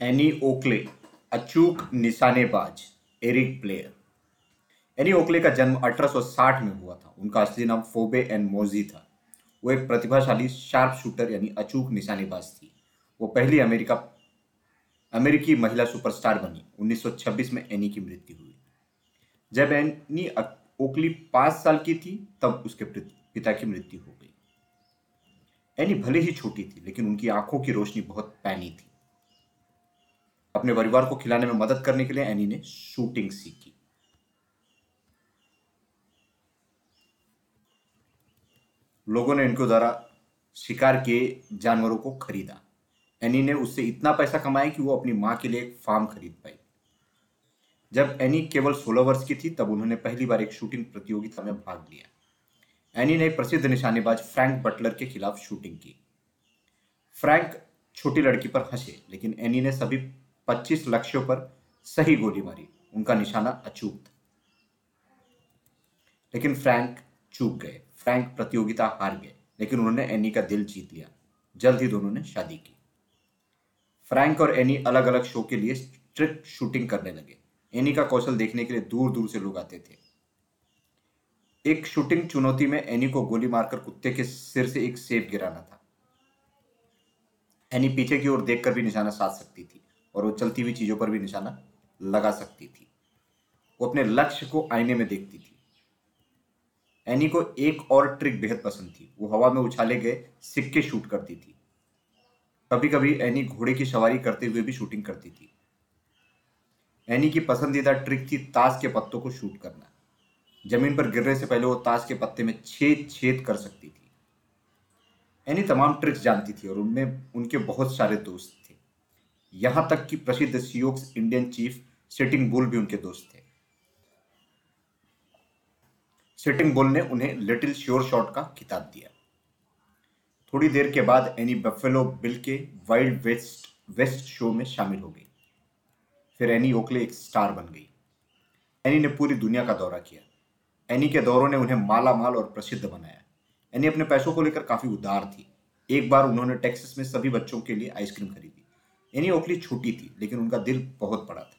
Any Oakley अचूक निशानेबाज Eric player any Oakley का जन्म 1860 में हुआ था। उनका असली नाम फोबे एंड मोजी था। वो एक प्रतिभाशाली शार्प शूटर यानी अचूक निशानेबाज थी। वो पहली अमेरिका, अमेरिकी महिला सुपरस्टार बनी। 1926 में एनी की मृत्यु हुई। जब एनी ओकली पाँच साल की थी, तब उसके पिता की मृत्यु हो गई। एनी भले ही छोटी थी, लेकिन उनकी आँखों की रोशनी बहुत पैनी थी। अपने परिवार को खिलाने में मदद करने के लिए एनी ने शूटिंग सीखी। लोगों ने इनको द्वारा शिकार किए जानवरों को खरीदा। एनी ने उससे इतना पैसा कमाया कि वो अपनी माँ के लिए एक फार्म खरीद पाई। जब एनी केवल सोलह वर्ष की थी, तब उन्होंने पहली बार एक शूटिंग प्रतियोगिता में भाग लिया। एनी ने प्रसिद्ध निशानेबाज फ्रैंक बटलर के खिलाफ शूटिंग की। फ्रैंक छोटी लड़की पर हंसे, लेकिन एनी ने सभी 25 लक्ष्यों पर सही गोली मारी। उनका निशाना अचूक था लेकिन फ्रैंक चूक गए। फ्रैंक प्रतियोगिता हार गए। लेकिन उन्होंने एनी का दिल जीत लिया। जल्द ही दोनों ने शादी की। फ्रैंक और एनी अलग अलग शो के लिए स्ट्रिक्ट शूटिंग करने लगे। एनी का कौशल देखने के लिए दूर दूर से लोग आते थे। एक शूटिंग चुनौती में एनी को गोली मारकर कुत्ते के सिर से एक सेब गिराना था। एनी पीछे की ओर देखकर भी निशाना साध सकती थी। और वो चलती हुई चीज़ों पर भी निशाना लगा सकती थी। वो अपने लक्ष्य को आईने में देखती थी। एनी को एक और ट्रिक बेहद पसंद थी। वो हवा में उछाले गए सिक्के शूट करती थी। कभी कभी एनी घोड़े की सवारी करते हुए भी शूटिंग करती थी। एनी की पसंदीदा ट्रिक थी ताश के पत्तों को शूट करना। ज़मीन पर गिरने से पहले वो ताश के पत्ते में छेद छेद कर सकती थी। एनी तमाम ट्रिक्स जानती थी और उनमें उनके बहुत सारे दोस्त यहाँ तक कि प्रसिद्ध Sioux Indian chief Sitting Bull भी उनके दोस्त थे। सिटिंग बुल ने उन्हें लिटिल श्योर शॉट का खिताब दिया। थोड़ी देर के बाद एनी बफेलो बिल के वाइल्ड वेस्ट वेस्ट शो में शामिल हो गई। फिर एनी ओकले एक स्टार बन गई। एनी ने पूरी दुनिया का दौरा किया। एनी के दौरों ने उन्हें माला माल और प्रसिद्ध बनाया। एनी अपने पैसों को लेकर काफ़ी उदार थी। एक बार उन्होंने टेक्सास में सभी बच्चों के लिए आइसक्रीम खरीदी। एनी ओकली छोटी थी लेकिन उनका दिल बहुत बड़ा था।